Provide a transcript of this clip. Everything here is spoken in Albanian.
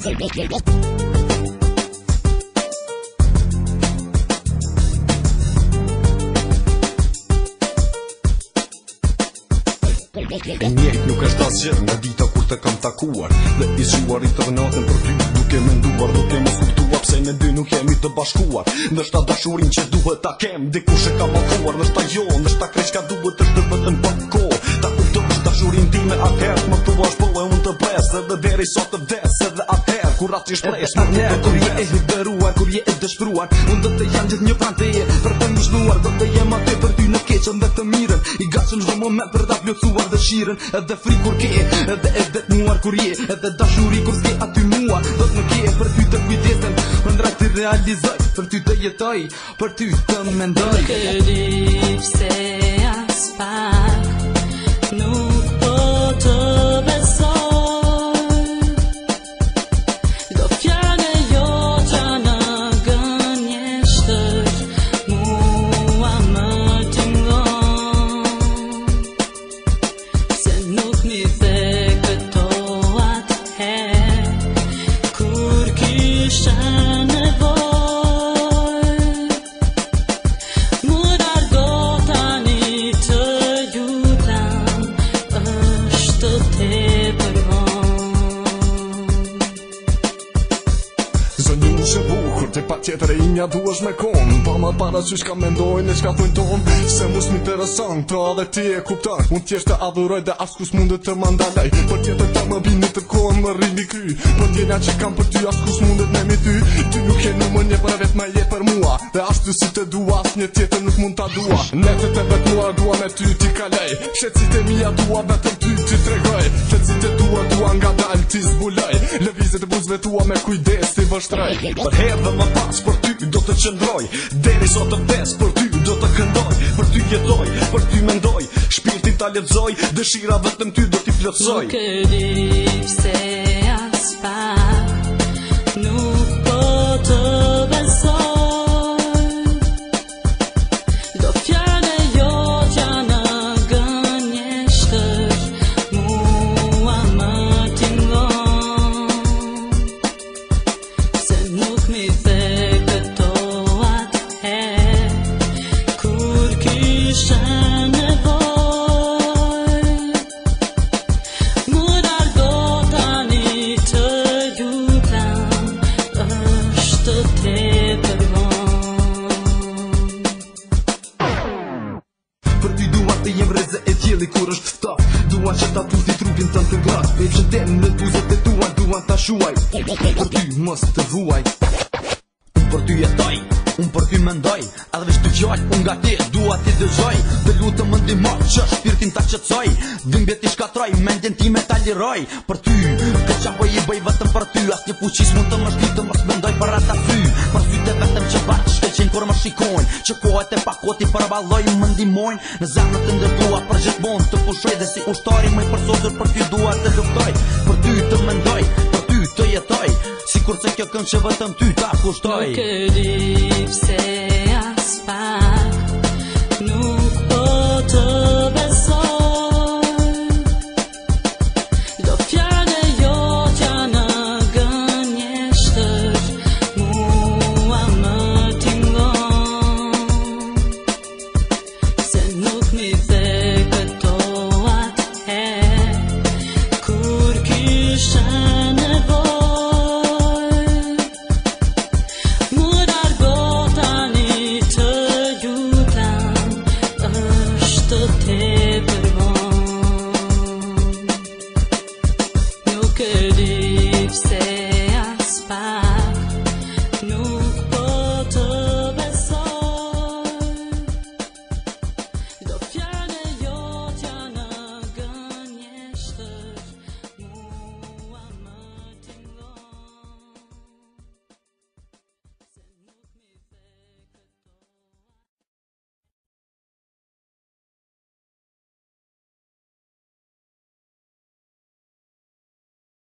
E njejt nuk është asë nga dita kur të kam takuar Dhe i i të vënatën për ty Nuk e me nduar, nuk e me kuptua Pse në dy nuk jemi të bashkuar Nështë ta dashurin që duhet ta kem Diku shë ka bëthuar, nështë ta jo Nështë ta kreq ka duhet të shtë dëbët në përko Ta kuptu është dashurin ti me akert Më të vazhbo të pesë Dhe deri sot të vdesë Dhe atëherë kur atë që shpresh Në në kur je e hyderuar Kur je e dëshpruar Unë dhe të janë gjithë një pranë të Për të një shluar Dhe të jem atë për ty në keqën dhe të mirën I gacën shdo moment për të apljocuar dhe shiren Edhe fri kur ke Edhe e detnuar kur je Edhe dashuri kur zge aty mua Dhe të në ke Për ty të kujtjesen Për në të realizoj Për ty të jetoj Për ty të mendoj Nuk po të besoj 山。pa tjetër e imja duesh me kon Pa ma para që shka mendoj në shka thujnë tonë Se mu shmi të rësën, të adhe ti e kuptar Unë tjesht të adhuroj dhe askus mundet të mandalaj Për tjetër ta më bini të konë më rrimi ky Për tjena që kam për ty askus mundet me mi ty Ty nuk e më një për vetë me je për mua Dhe ashtu si të dua, asë një tjetër nuk mund të dua Ne të të vetua, dua me ty ti kalaj Shetësit e ti tregoj dua, dua ti Lëvizet buzve tua me kujdes ti vështraj Për herë dhe më pas për ty do të qëndroj Deri sot të pes për ty do të këndoj Për ty jetoj, për ty mendoj Shpirtin ta ledzoj, dëshira vetëm ty do t'i plëtsoj Nuk rip se as pak Nuk po të besoj Do fjarën jo t'ja në gënje Mua më t'ingon Se nuk mi e tjeli kur është ftaf Duan që ta puti trupin të në të glas Me që den në tuzet e tuan duan ta shuaj Për ty mës të vuaj Për ty jetoj Unë për ty mendoj Edhe vesh të gjoj Unë nga ti dua ti dhe zoj Dhe lu të mëndimo Që shpirtin ta qëtsoj Dhimbje ti shkatroj Mendin ti me taliroj Për ty Ka qapoj i bëj vetëm për ty As një fuqis mund të më Të Më mendoj për ata fy Për sy të vetëm që kur më shikojnë që kohët e pakoti për baloj më ndimojnë në zemrët të ndërdua për gjithë bon të pushoj dhe si ushtari më i përsozër për ty dua të luftoj për ty të mendoj për ty të jetoj si kur se kjo kënë që vëtëm ty ta kushtoj nuk e di Bye.